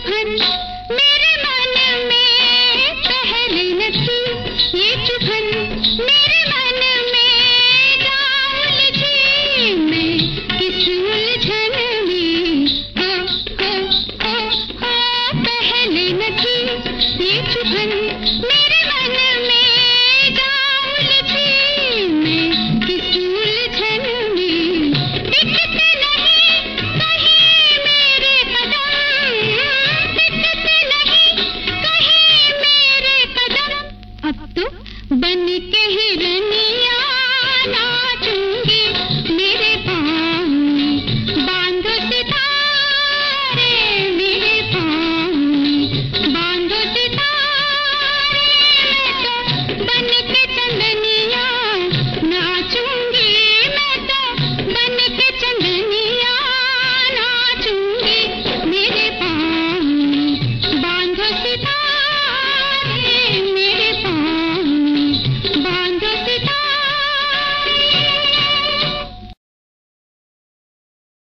भर मेरे